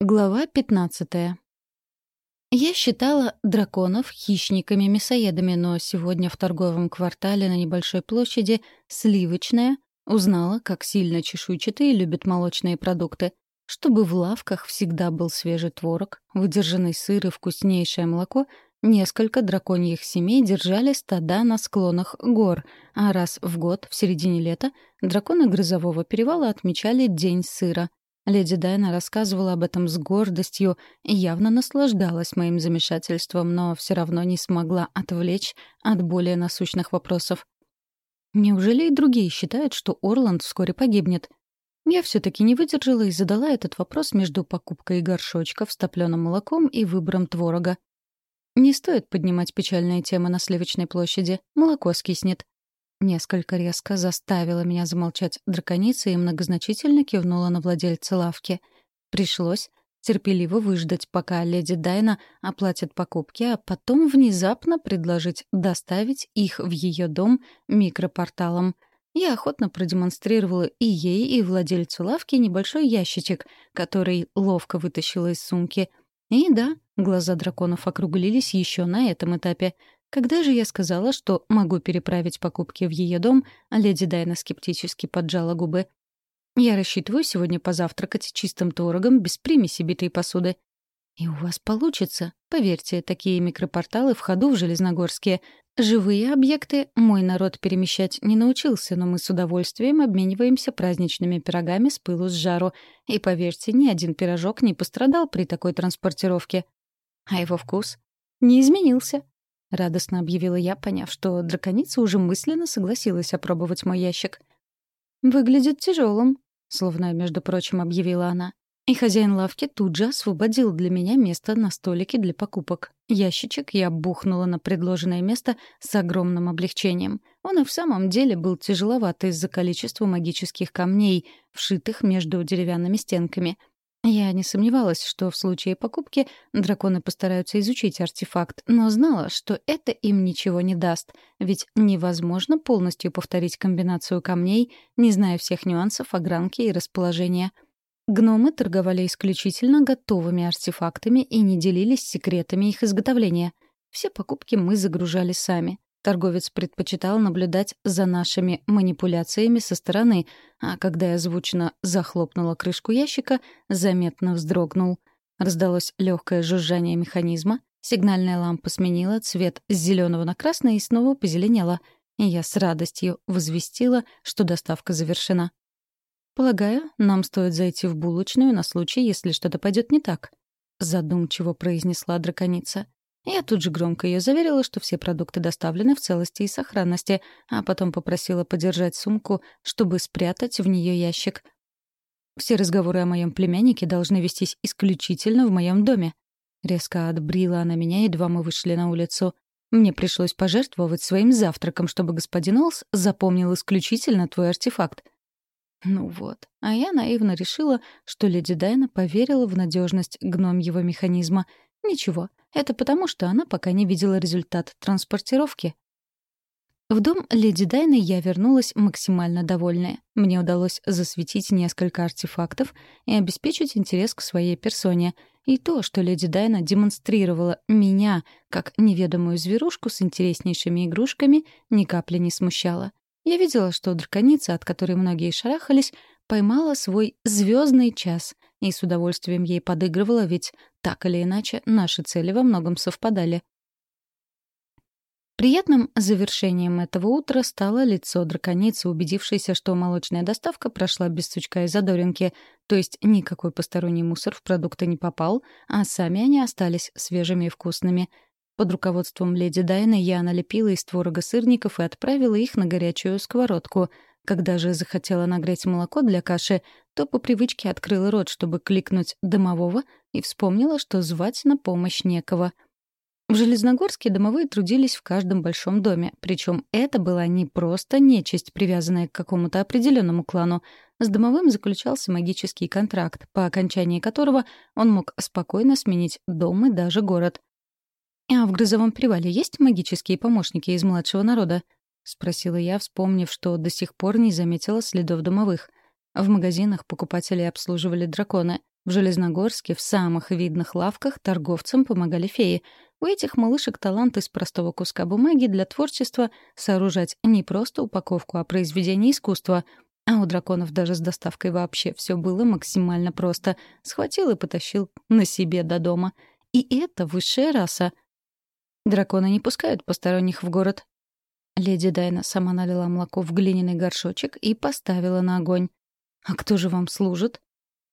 Глава 15. Я считала драконов хищниками-мясоедами, но сегодня в торговом квартале на небольшой площади «Сливочная» узнала, как сильно чешуйчатые любят молочные продукты. Чтобы в лавках всегда был свежий творог, выдержанный сыр и вкуснейшее молоко, несколько драконьих семей держали стада на склонах гор, а раз в год, в середине лета, драконы Грозового перевала отмечали День сыра — Леди Дайна рассказывала об этом с гордостью и явно наслаждалась моим замешательством, но все равно не смогла отвлечь от более насущных вопросов. Неужели и другие считают, что Орланд вскоре погибнет? Я все-таки не выдержала и задала этот вопрос между покупкой горшочков с топленым молоком и выбором творога. Не стоит поднимать печальные темы на Сливочной площади. Молоко скиснет. Несколько резко заставила меня замолчать драконица и многозначительно кивнула на владельца лавки. Пришлось терпеливо выждать, пока леди Дайна оплатит покупки, а потом внезапно предложить доставить их в ее дом микропорталом. Я охотно продемонстрировала и ей, и владельцу лавки небольшой ящичек, который ловко вытащила из сумки. И да, глаза драконов округлились еще на этом этапе — когда же я сказала, что могу переправить покупки в ее дом, а леди Дайна скептически поджала губы. «Я рассчитываю сегодня позавтракать чистым творогом без примеси битой посуды». «И у вас получится. Поверьте, такие микропорталы в ходу в Железногорске. Живые объекты мой народ перемещать не научился, но мы с удовольствием обмениваемся праздничными пирогами с пылу с жару. И поверьте, ни один пирожок не пострадал при такой транспортировке. А его вкус не изменился. — радостно объявила я, поняв, что драконица уже мысленно согласилась опробовать мой ящик. «Выглядит тяжелым», — словно, между прочим, объявила она. И хозяин лавки тут же освободил для меня место на столике для покупок. Ящичек я бухнула на предложенное место с огромным облегчением. Он и в самом деле был тяжеловат из-за количества магических камней, вшитых между деревянными стенками — я не сомневалась, что в случае покупки драконы постараются изучить артефакт, но знала, что это им ничего не даст, ведь невозможно полностью повторить комбинацию камней, не зная всех нюансов огранки и расположения. Гномы торговали исключительно готовыми артефактами и не делились секретами их изготовления. Все покупки мы загружали сами. Торговец предпочитал наблюдать за нашими манипуляциями со стороны, а когда я звучно захлопнула крышку ящика, заметно вздрогнул. Раздалось легкое жужжание механизма, сигнальная лампа сменила цвет с зеленого на красный и снова позеленела, и я с радостью возвестила, что доставка завершена. «Полагаю, нам стоит зайти в булочную на случай, если что-то пойдет не так», — задумчиво произнесла драконица. Я тут же громко ее заверила, что все продукты доставлены в целости и сохранности, а потом попросила подержать сумку, чтобы спрятать в нее ящик. «Все разговоры о моем племяннике должны вестись исключительно в моем доме». Резко отбрила она меня, едва мы вышли на улицу. Мне пришлось пожертвовать своим завтраком, чтобы господин Олс запомнил исключительно твой артефакт. Ну вот. А я наивно решила, что леди Дайна поверила в надежность гномьего механизма. Ничего, это потому, что она пока не видела результат транспортировки. В дом леди Дайны я вернулась максимально довольная. Мне удалось засветить несколько артефактов и обеспечить интерес к своей персоне. И то, что леди Дайна демонстрировала меня как неведомую зверушку с интереснейшими игрушками, ни капли не смущало. Я видела, что драконица, от которой многие шарахались, поймала свой звездный час и с удовольствием ей подыгрывала, ведь так или иначе наши цели во многом совпадали. Приятным завершением этого утра стало лицо драконицы, убедившейся, что молочная доставка прошла без сучка и задоринки, то есть никакой посторонний мусор в продукты не попал, а сами они остались свежими и вкусными. Под руководством леди Дайны я налепила из творога сырников и отправила их на горячую сковородку — когда же захотела нагреть молоко для каши, то по привычке открыла рот, чтобы кликнуть домового, и вспомнила, что звать на помощь некого. В Железногорске домовые трудились в каждом большом доме, причем это была не просто нечисть, привязанная к какому-то определенному клану. С домовым заключался магический контракт, по окончании которого он мог спокойно сменить дом и даже город. «А в Грызовом привале есть магические помощники из младшего народа?» — спросила я, вспомнив, что до сих пор не заметила следов домовых. В магазинах покупателей обслуживали драконы. В Железногорске в самых видных лавках торговцам помогали феи. У этих малышек талант из простого куска бумаги для творчества сооружать не просто упаковку, а произведение искусства. А у драконов даже с доставкой вообще все было максимально просто. Схватил и потащил на себе до дома. И это высшая раса. Драконы не пускают посторонних в город. Леди Дайна сама налила молоко в глиняный горшочек и поставила на огонь. «А кто же вам служит?»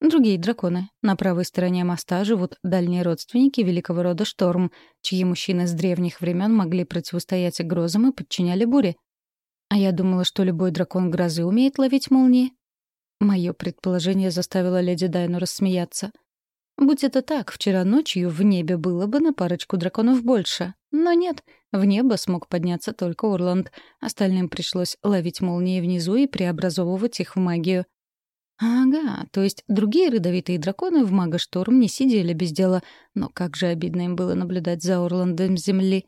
Другие драконы. На правой стороне моста живут дальние родственники великого рода Шторм, чьи мужчины с древних времен могли противостоять грозам и подчиняли буре. А я думала, что любой дракон грозы умеет ловить молнии. Мое предположение заставило леди Дайну рассмеяться. Будь это так, вчера ночью в небе было бы на парочку драконов больше. Но нет, в небо смог подняться только Орланд. Остальным пришлось ловить молнии внизу и преобразовывать их в магию. Ага, то есть другие родовитые драконы в Мага-шторм не сидели без дела, но как же обидно им было наблюдать за Орландом Земли.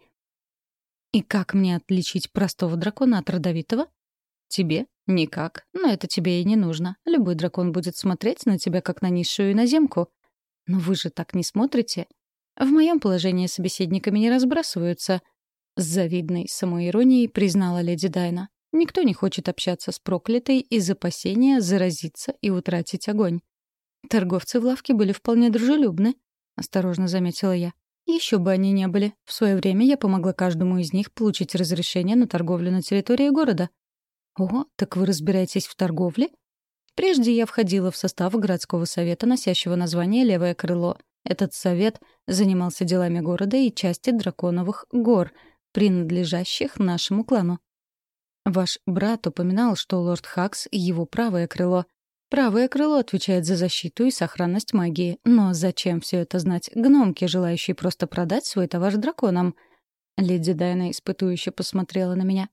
И как мне отличить простого дракона от родовитого? Тебе? Никак. Но это тебе и не нужно. Любой дракон будет смотреть на тебя, как на низшую иноземку. Но вы же так не смотрите. В моем положении собеседниками не разбрасываются. С завидной самоиронией признала леди Дайна. Никто не хочет общаться с проклятой из опасения заразиться и утратить огонь. Торговцы в лавке были вполне дружелюбны, — осторожно заметила я. Еще бы они не были. В свое время я помогла каждому из них получить разрешение на торговлю на территории города. О, так вы разбираетесь в торговле? Прежде я входила в состав городского совета, носящего название «Левое крыло». Этот совет занимался делами города и части драконовых гор, принадлежащих нашему клану. Ваш брат упоминал, что лорд Хакс — его правое крыло. Правое крыло отвечает за защиту и сохранность магии. Но зачем все это знать гномке, желающей просто продать свой товар драконам? Леди Дайна испытующе посмотрела на меня.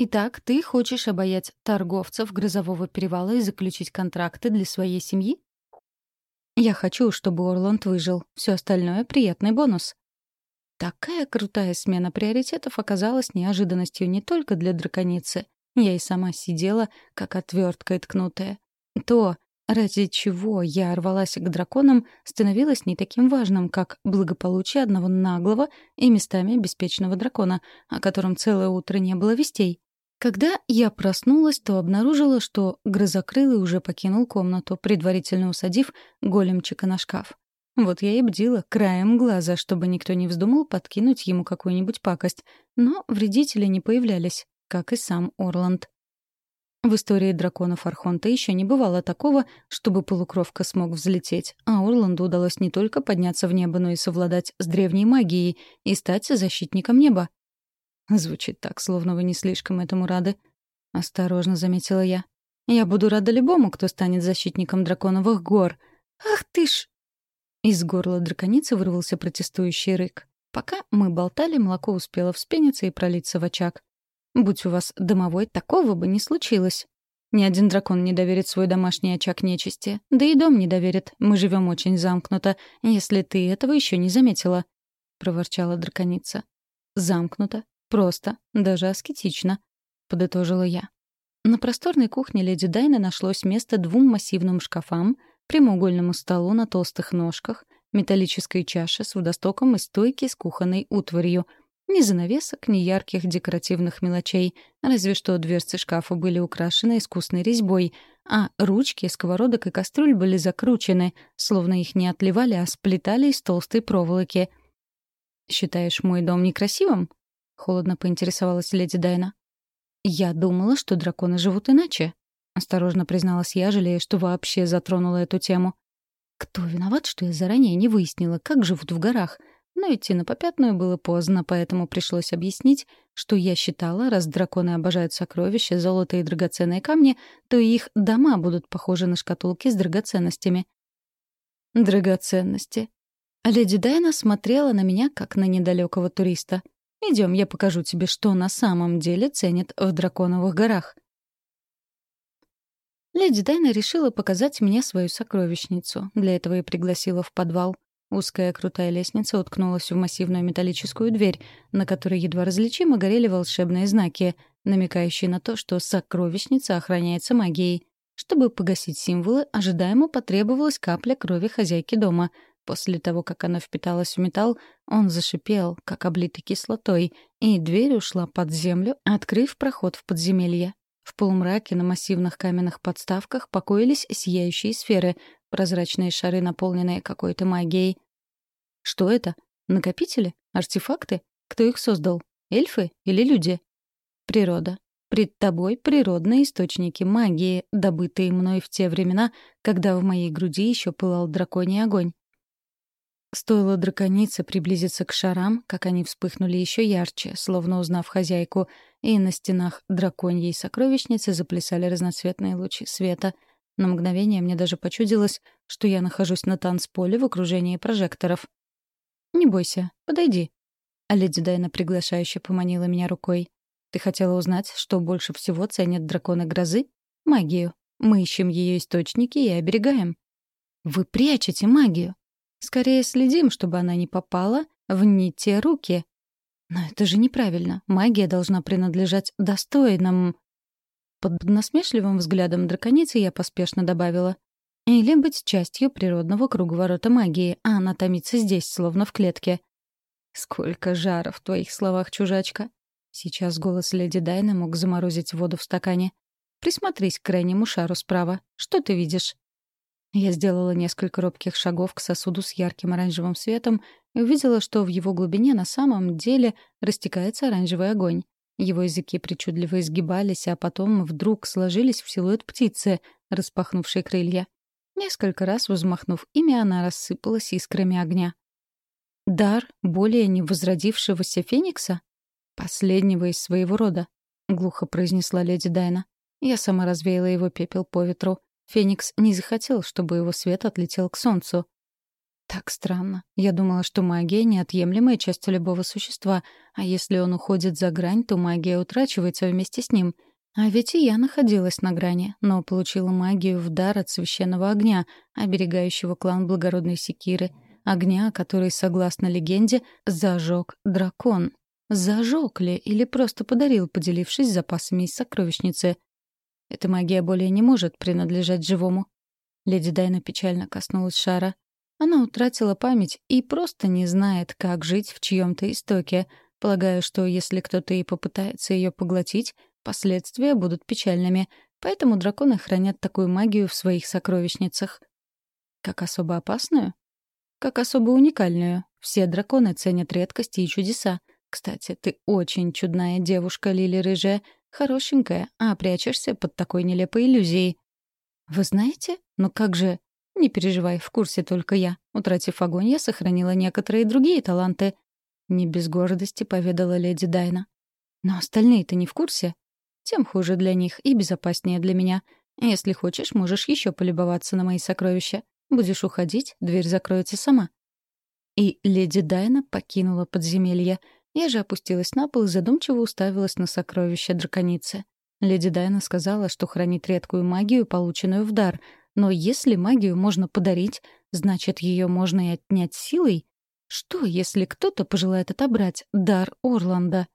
«Итак, ты хочешь обаять торговцев Грозового перевала и заключить контракты для своей семьи?» «Я хочу, чтобы Орланд выжил. Все остальное — приятный бонус». Такая крутая смена приоритетов оказалась неожиданностью не только для драконицы. Я и сама сидела, как отверткой ткнутая. То, ради чего я рвалась к драконам, становилось не таким важным, как благополучие одного наглого и местами беспечного дракона, о котором целое утро не было вестей. Когда я проснулась, то обнаружила, что грозокрылый уже покинул комнату, предварительно усадив големчика на шкаф. Вот я и бдила краем глаза, чтобы никто не вздумал подкинуть ему какую-нибудь пакость. Но вредители не появлялись, как и сам Орланд. В истории драконов Архонта еще не бывало такого, чтобы полукровка смог взлететь, а Орланду удалось не только подняться в небо, но и совладать с древней магией и стать защитником неба. Звучит так, словно вы не слишком этому рады. Осторожно заметила я. Я буду рада любому, кто станет защитником драконовых гор. Ах ты ж! Из горла драконицы вырвался протестующий рык. Пока мы болтали, молоко успело вспениться и пролиться в очаг. Будь у вас домовой, такого бы не случилось. Ни один дракон не доверит свой домашний очаг нечисти. Да и дом не доверит. Мы живем очень замкнуто, если ты этого еще не заметила. — проворчала драконица. «Замкнуто. Просто. Даже аскетично», — подытожила я. На просторной кухне леди Дайны нашлось место двум массивным шкафам, прямоугольному столу на толстых ножках, металлической чаше с водостоком и стойки с кухонной утварью. Ни занавесок, ни ярких декоративных мелочей, разве что дверцы шкафа были украшены искусной резьбой, а ручки сковородок и кастрюль были закручены, словно их не отливали, а сплетали из толстой проволоки. «Считаешь мой дом некрасивым?» — холодно поинтересовалась леди Дайна. «Я думала, что драконы живут иначе», Осторожно призналась я, жалея, что вообще затронула эту тему. Кто виноват, что я заранее не выяснила, как живут в горах? Но идти на попятную было поздно, поэтому пришлось объяснить, что я считала, раз драконы обожают сокровища, золото и драгоценные камни, то их дома будут похожи на шкатулки с драгоценностями. Драгоценности. Леди Дайна смотрела на меня, как на недалекого туриста. Идем, я покажу тебе, что на самом деле ценят в драконовых горах. Леди Дайна решила показать мне свою сокровищницу. Для этого и пригласила в подвал. Узкая крутая лестница уткнулась в массивную металлическую дверь, на которой едва различимо горели волшебные знаки, намекающие на то, что сокровищница охраняется магией. Чтобы погасить символы, ожидаемо потребовалась капля крови хозяйки дома. После того, как она впиталась в металл, он зашипел, как облитый кислотой, и дверь ушла под землю, открыв проход в подземелье. В полумраке на массивных каменных подставках покоились сияющие сферы, прозрачные шары, наполненные какой-то магией. Что это? Накопители? Артефакты? Кто их создал? Эльфы или люди? Природа. Пред тобой природные источники магии, добытые мной в те времена, когда в моей груди еще пылал драконий огонь. Стоило драконице приблизиться к шарам, как они вспыхнули еще ярче, словно узнав хозяйку, и на стенах драконьей сокровищницы заплясали разноцветные лучи света. На мгновение мне даже почудилось, что я нахожусь на танцполе в окружении прожекторов. «Не бойся, подойди». А леди Дайна приглашающе поманила меня рукой. «Ты хотела узнать, что больше всего ценят драконы грозы? Магию. Мы ищем ее источники и оберегаем». «Вы прячете магию!» Скорее следим, чтобы она не попала в не те руки. Но это же неправильно. Магия должна принадлежать достойным. Под насмешливым взглядом драконицы я поспешно добавила. Или быть частью природного круговорота магии, а она томится здесь, словно в клетке. «Сколько жара в твоих словах, чужачка!» Сейчас голос леди Дайны мог заморозить воду в стакане. «Присмотрись к крайнему шару справа. Что ты видишь?» Я сделала несколько робких шагов к сосуду с ярким оранжевым светом и увидела, что в его глубине на самом деле растекается оранжевый огонь. Его языки причудливо изгибались, а потом вдруг сложились в силуэт птицы, распахнувшей крылья. Несколько раз взмахнув ими, она рассыпалась искрами огня. «Дар более не возродившегося феникса? Последнего из своего рода», — глухо произнесла леди Дайна. Я сама развеяла его пепел по ветру. Феникс не захотел, чтобы его свет отлетел к солнцу. Так странно. Я думала, что магия — неотъемлемая часть любого существа, а если он уходит за грань, то магия утрачивается вместе с ним. А ведь и я находилась на грани, но получила магию в дар от священного огня, оберегающего клан благородной секиры, огня, который, согласно легенде, зажег дракон. Зажег ли или просто подарил, поделившись запасами из сокровищницы — эта магия более не может принадлежать живому. Леди Дайна печально коснулась шара. Она утратила память и просто не знает, как жить в чьем-то истоке. Полагаю, что если кто-то и попытается ее поглотить, последствия будут печальными. Поэтому драконы хранят такую магию в своих сокровищницах. Как особо опасную? Как особо уникальную. Все драконы ценят редкости и чудеса. Кстати, ты очень чудная девушка, Лили Рыжая. Хорошенькая, а прячешься под такой нелепой иллюзией. Вы знаете? Ну как же... Не переживай, в курсе только я. Утратив огонь, я сохранила некоторые другие таланты. Не без гордости поведала леди Дайна. Но остальные-то не в курсе. Тем хуже для них и безопаснее для меня. Если хочешь, можешь еще полюбоваться на мои сокровища. Будешь уходить, дверь закроется сама. И леди Дайна покинула подземелье — я же опустилась на пол и задумчиво уставилась на сокровища драконицы. Леди Дайна сказала, что хранит редкую магию, полученную в дар. Но если магию можно подарить, значит, ее можно и отнять силой? Что, если кто-то пожелает отобрать дар Орланда?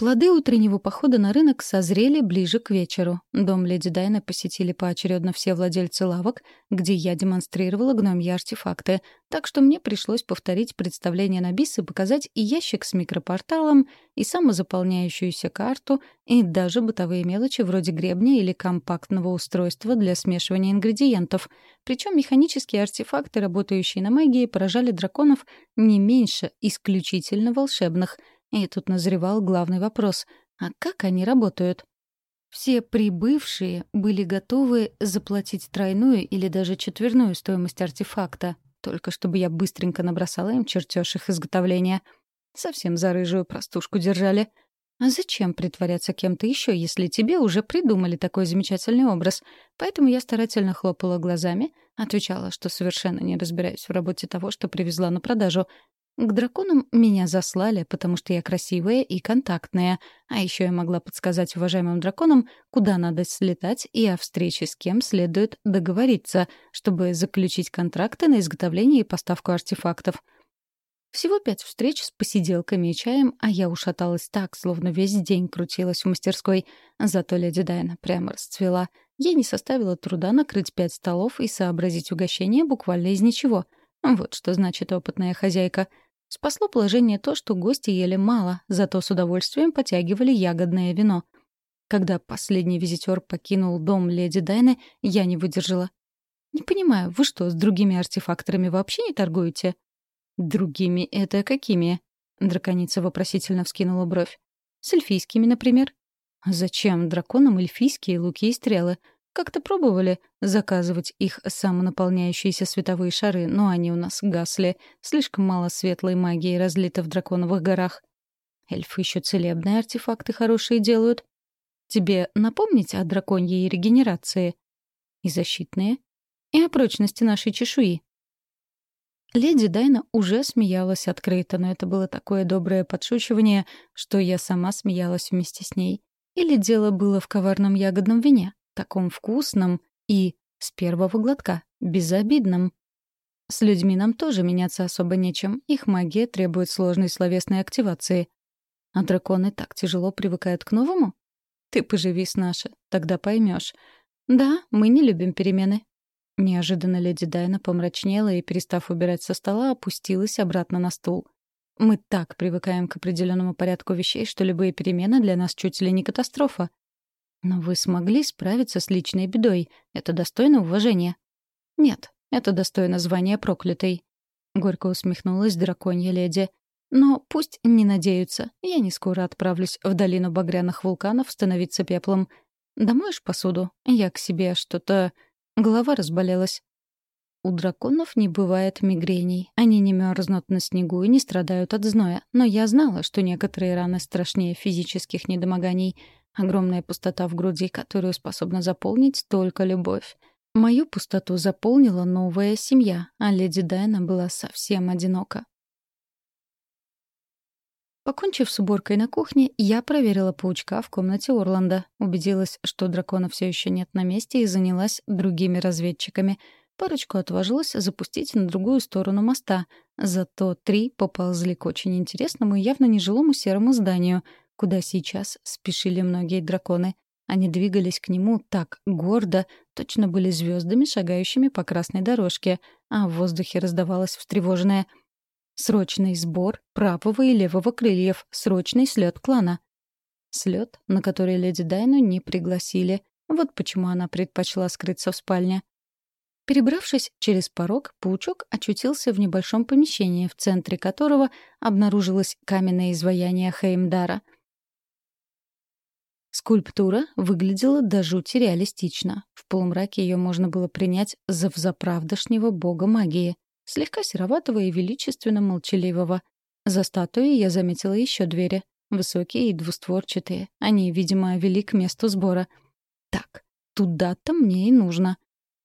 Плоды утреннего похода на рынок созрели ближе к вечеру. Дом леди Дайна посетили поочередно все владельцы лавок, где я демонстрировала гномьи артефакты, так что мне пришлось повторить представление на бис и показать и ящик с микропорталом, и самозаполняющуюся карту, и даже бытовые мелочи вроде гребня или компактного устройства для смешивания ингредиентов. Причем механические артефакты, работающие на магии, поражали драконов не меньше исключительно волшебных — и тут назревал главный вопрос — а как они работают? Все прибывшие были готовы заплатить тройную или даже четверную стоимость артефакта, только чтобы я быстренько набросала им чертеж их изготовления. Совсем за рыжую простушку держали. А зачем притворяться кем-то еще, если тебе уже придумали такой замечательный образ? Поэтому я старательно хлопала глазами, отвечала, что совершенно не разбираюсь в работе того, что привезла на продажу, к драконам меня заслали, потому что я красивая и контактная, а еще я могла подсказать уважаемым драконам, куда надо слетать и о встрече с кем следует договориться, чтобы заключить контракты на изготовление и поставку артефактов. Всего пять встреч с посиделками и чаем, а я ушаталась так, словно весь день крутилась в мастерской. Зато леди Дайна прямо расцвела. Ей не составило труда накрыть пять столов и сообразить угощение буквально из ничего. Вот что значит опытная хозяйка. Спасло положение то, что гости ели мало, зато с удовольствием потягивали ягодное вино. Когда последний визитер покинул дом леди Дайны, я не выдержала. «Не понимаю, вы что, с другими артефакторами вообще не торгуете?» «Другими — это какими?» — драконица вопросительно вскинула бровь. «С эльфийскими, например». «Зачем драконам эльфийские луки и стрелы? Как-то пробовали заказывать их самонаполняющиеся световые шары, но они у нас гасли. Слишком мало светлой магии разлито в драконовых горах. Эльфы еще целебные артефакты хорошие делают. Тебе напомнить о драконьей регенерации? И защитные? И о прочности нашей чешуи?» Леди Дайна уже смеялась открыто, но это было такое доброе подшучивание, что я сама смеялась вместе с ней. Или дело было в коварном ягодном вине, таком вкусном и, с первого глотка, безобидном. С людьми нам тоже меняться особо нечем, их магия требует сложной словесной активации. А драконы так тяжело привыкают к новому? Ты поживи с наши, тогда поймешь. Да, мы не любим перемены, Неожиданно леди Дайна помрачнела и, перестав убирать со стола, опустилась обратно на стул. Мы так привыкаем к определенному порядку вещей, что любые перемены для нас чуть ли не катастрофа. Но вы смогли справиться с личной бедой. Это достойно уважения. Нет, это достойно звания проклятой. Горько усмехнулась драконья леди. Но пусть не надеются. Я не скоро отправлюсь в долину багряных вулканов становиться пеплом. Домоешь посуду? Я к себе что-то Голова разболелась. У драконов не бывает мигрений. Они не мерзнут на снегу и не страдают от зноя. Но я знала, что некоторые раны страшнее физических недомоганий. Огромная пустота в груди, которую способна заполнить только любовь. Мою пустоту заполнила новая семья, а леди Дайна была совсем одинока. Покончив с уборкой на кухне, я проверила паучка в комнате Орланда, убедилась, что дракона все еще нет на месте и занялась другими разведчиками. Парочку отважилась запустить на другую сторону моста, зато три поползли к очень интересному и явно нежилому серому зданию, куда сейчас спешили многие драконы. Они двигались к нему так гордо, точно были звездами, шагающими по красной дорожке, а в воздухе раздавалось встревоженное — Срочный сбор правого и левого крыльев. Срочный слет клана. Слет, на который леди Дайну не пригласили. Вот почему она предпочла скрыться в спальне. Перебравшись через порог, паучок очутился в небольшом помещении, в центре которого обнаружилось каменное изваяние Хеймдара. Скульптура выглядела до жути реалистично. В полумраке ее можно было принять за взаправдошнего бога магии слегка сероватого и величественно молчаливого. За статуей я заметила еще двери. Высокие и двустворчатые. Они, видимо, вели к месту сбора. Так, туда-то мне и нужно.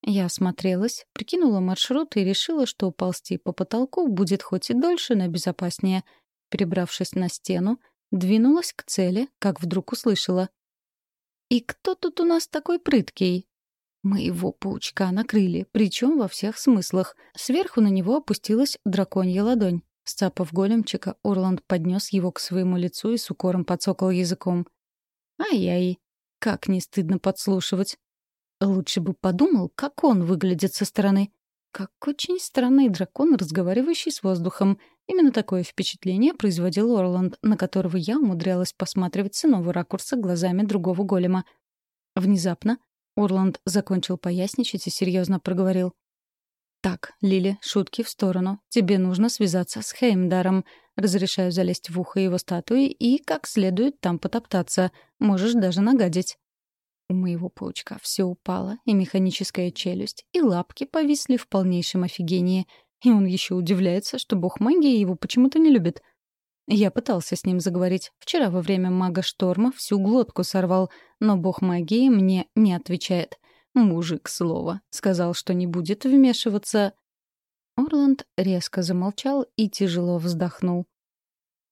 Я осмотрелась, прикинула маршрут и решила, что ползти по потолку будет хоть и дольше, но безопаснее. Перебравшись на стену, двинулась к цели, как вдруг услышала. «И кто тут у нас такой прыткий?» Моего паучка накрыли, причем во всех смыслах. Сверху на него опустилась драконья ладонь. Сцапав големчика, Орланд поднес его к своему лицу и с укором подсокал языком. «Ай-яй, как не стыдно подслушивать!» Лучше бы подумал, как он выглядит со стороны. Как очень странный дракон, разговаривающий с воздухом. Именно такое впечатление производил Орланд, на которого я умудрялась посматривать с иного ракурса глазами другого голема. Внезапно Урланд закончил поясничать и серьезно проговорил. «Так, Лили, шутки в сторону. Тебе нужно связаться с Хеймдаром. Разрешаю залезть в ухо его статуи и как следует там потоптаться. Можешь даже нагадить». У моего паучка все упало, и механическая челюсть, и лапки повисли в полнейшем офигении. И он еще удивляется, что бог магии его почему-то не любит — я пытался с ним заговорить. Вчера во время мага шторма всю глотку сорвал, но бог магии мне не отвечает. Мужик, слово, сказал, что не будет вмешиваться. Орланд резко замолчал и тяжело вздохнул.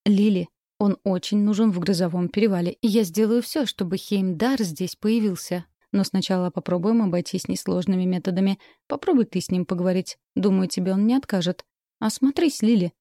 «Лили, он очень нужен в грозовом перевале, я сделаю все, чтобы Хеймдар здесь появился. Но сначала попробуем обойтись несложными методами. Попробуй ты с ним поговорить. Думаю, тебе он не откажет. Осмотрись, Лили».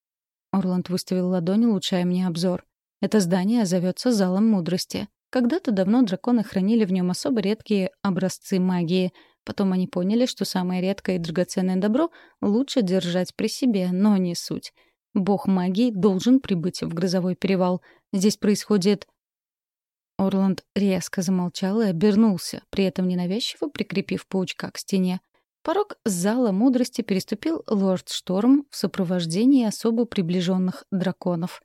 Орланд выставил ладонь, улучшая мне обзор. «Это здание зовется Залом Мудрости. Когда-то давно драконы хранили в нем особо редкие образцы магии. Потом они поняли, что самое редкое и драгоценное добро лучше держать при себе, но не суть. Бог магии должен прибыть в грозовой перевал. Здесь происходит... Орланд резко замолчал и обернулся, при этом ненавязчиво прикрепив паучка к стене. Порог зала мудрости переступил лорд Шторм в сопровождении особо приближенных драконов.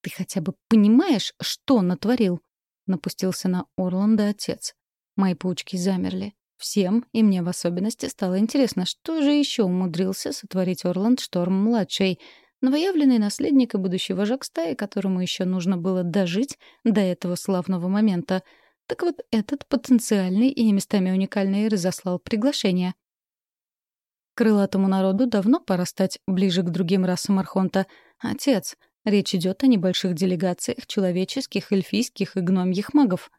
«Ты хотя бы понимаешь, что натворил?» Напустился на Орланда отец. Мои паучки замерли. Всем, и мне в особенности, стало интересно, что же еще умудрился сотворить Орланд Шторм-младший, новоявленный наследник и будущий вожак стаи, которому еще нужно было дожить до этого славного момента. Так вот, этот потенциальный и местами уникальный разослал приглашение. Крылатому народу давно пора стать ближе к другим расам Архонта. Отец — Речь идет о небольших делегациях человеческих, эльфийских и гномьих магов.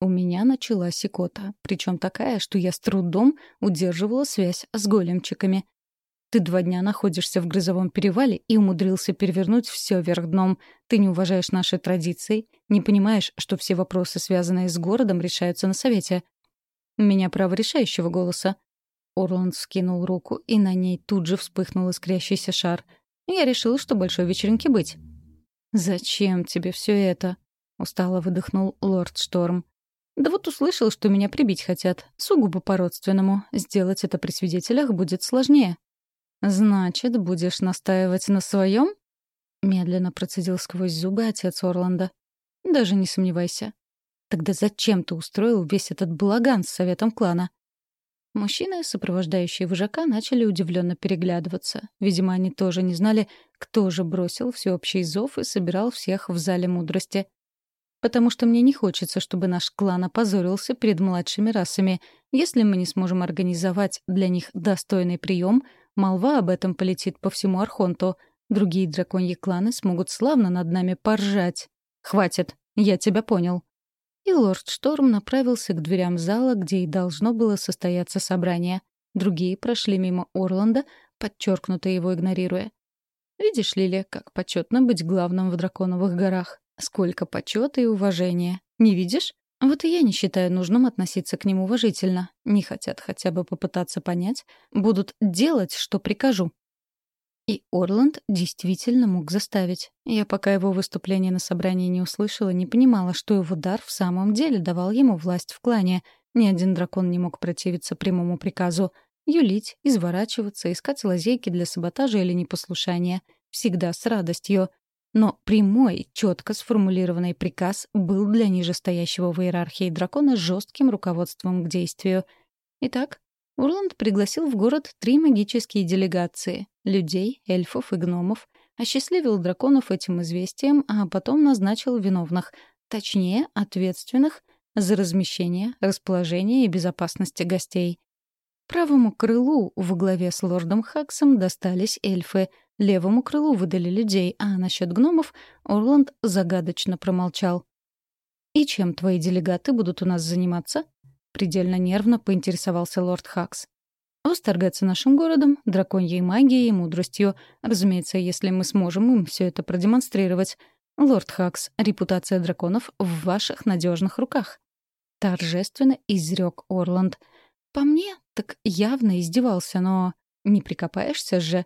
У меня началась икота, причем такая, что я с трудом удерживала связь с големчиками. Ты два дня находишься в грозовом перевале и умудрился перевернуть все вверх дном. Ты не уважаешь наши традиции, не понимаешь, что все вопросы, связанные с городом, решаются на совете. Меня право решающего голоса. Орланд скинул руку, и на ней тут же вспыхнул искрящийся шар — я решил, что большой вечеринки быть. «Зачем тебе все это?» — устало выдохнул лорд Шторм. «Да вот услышал, что меня прибить хотят. Сугубо по-родственному. Сделать это при свидетелях будет сложнее». «Значит, будешь настаивать на своем? медленно процедил сквозь зубы отец Орланда. «Даже не сомневайся. Тогда зачем ты устроил весь этот балаган с советом клана? Мужчины, сопровождающие вожака, начали удивленно переглядываться. Видимо, они тоже не знали, кто же бросил всеобщий зов и собирал всех в зале мудрости. «Потому что мне не хочется, чтобы наш клан опозорился перед младшими расами. Если мы не сможем организовать для них достойный прием, молва об этом полетит по всему Архонту. Другие драконьи кланы смогут славно над нами поржать. Хватит, я тебя понял» и лорд Шторм направился к дверям зала, где и должно было состояться собрание. Другие прошли мимо Орланда, подчеркнуто его игнорируя. «Видишь, Лили, как почетно быть главным в Драконовых горах. Сколько почета и уважения. Не видишь? Вот и я не считаю нужным относиться к ним уважительно. Не хотят хотя бы попытаться понять. Будут делать, что прикажу. И Орланд действительно мог заставить. Я пока его выступление на собрании не услышала, не понимала, что его дар в самом деле давал ему власть в клане. Ни один дракон не мог противиться прямому приказу. Юлить, изворачиваться, искать лазейки для саботажа или непослушания. Всегда с радостью. Но прямой, четко сформулированный приказ был для нижестоящего в иерархии дракона жестким руководством к действию. Итак, Урланд пригласил в город три магические делегации — людей, эльфов и гномов, осчастливил драконов этим известием, а потом назначил виновных, точнее, ответственных за размещение, расположение и безопасность гостей. Правому крылу во главе с лордом Хаксом достались эльфы, левому крылу выдали людей, а насчет гномов Орланд загадочно промолчал. «И чем твои делегаты будут у нас заниматься?» Предельно нервно поинтересовался лорд Хакс. Восторгаться нашим городом, драконьей магией и мудростью. Разумеется, если мы сможем им все это продемонстрировать. Лорд Хакс, репутация драконов в ваших надежных руках. Торжественно изрек Орланд. По мне, так явно издевался, но не прикопаешься же.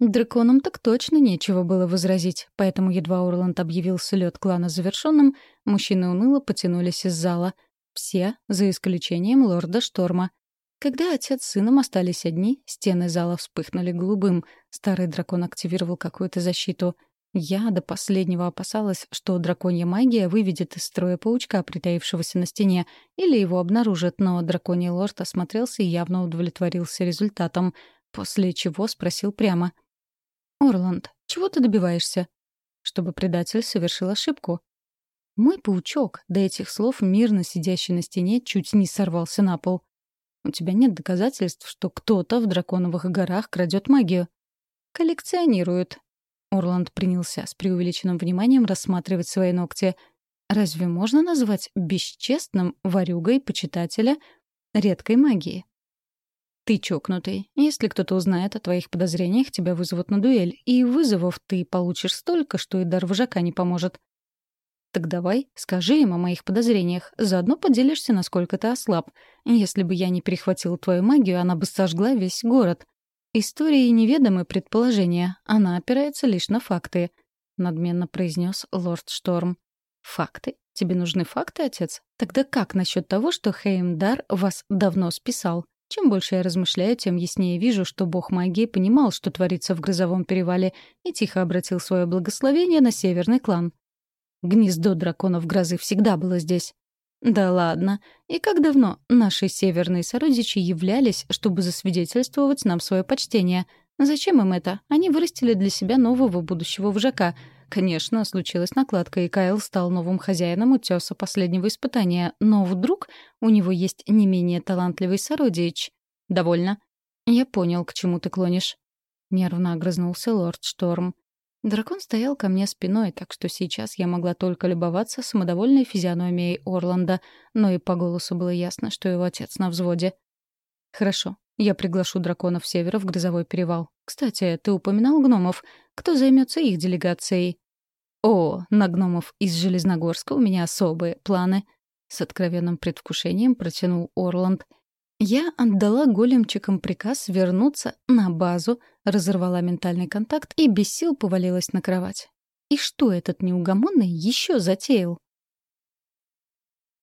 Драконам так точно нечего было возразить, поэтому едва Орланд объявил слет клана завершенным, мужчины уныло потянулись из зала — все, за исключением лорда Шторма. Когда отец с сыном остались одни, стены зала вспыхнули голубым. Старый дракон активировал какую-то защиту. Я до последнего опасалась, что драконья магия выведет из строя паучка, притаившегося на стене, или его обнаружит, но драконий лорд осмотрелся и явно удовлетворился результатом, после чего спросил прямо. «Орланд, чего ты добиваешься?» «Чтобы предатель совершил ошибку», мой паучок, до этих слов мирно сидящий на стене, чуть не сорвался на пол. «У тебя нет доказательств, что кто-то в драконовых горах крадет магию?» «Коллекционируют». Орланд принялся с преувеличенным вниманием рассматривать свои ногти. «Разве можно назвать бесчестным ворюгой почитателя редкой магии?» Ты чокнутый. Если кто-то узнает о твоих подозрениях, тебя вызовут на дуэль. И вызовов ты получишь столько, что и дар вожака не поможет. Так давай, скажи им о моих подозрениях. Заодно поделишься, насколько ты ослаб. Если бы я не перехватил твою магию, она бы сожгла весь город. Истории неведомы предположения. Она опирается лишь на факты», — надменно произнес лорд Шторм. «Факты? Тебе нужны факты, отец? Тогда как насчет того, что Хеймдар вас давно списал? Чем больше я размышляю, тем яснее вижу, что бог магии понимал, что творится в грозовом перевале, и тихо обратил свое благословение на северный клан. Гнездо драконов грозы всегда было здесь. Да ладно. И как давно наши северные сородичи являлись, чтобы засвидетельствовать нам свое почтение? Зачем им это? Они вырастили для себя нового будущего вожака. Конечно, случилась накладка, и Кайл стал новым хозяином утеса последнего испытания. Но вдруг у него есть не менее талантливый сородич. Довольно. Я понял, к чему ты клонишь. Нервно огрызнулся лорд Шторм. Дракон стоял ко мне спиной, так что сейчас я могла только любоваться самодовольной физиономией Орланда, но и по голосу было ясно, что его отец на взводе. «Хорошо, я приглашу драконов Севера в Грозовой перевал. Кстати, ты упоминал гномов. Кто займется их делегацией?» «О, на гномов из Железногорска у меня особые планы», — с откровенным предвкушением протянул Орланд — я отдала големчикам приказ вернуться на базу, разорвала ментальный контакт и без сил повалилась на кровать. И что этот неугомонный еще затеял?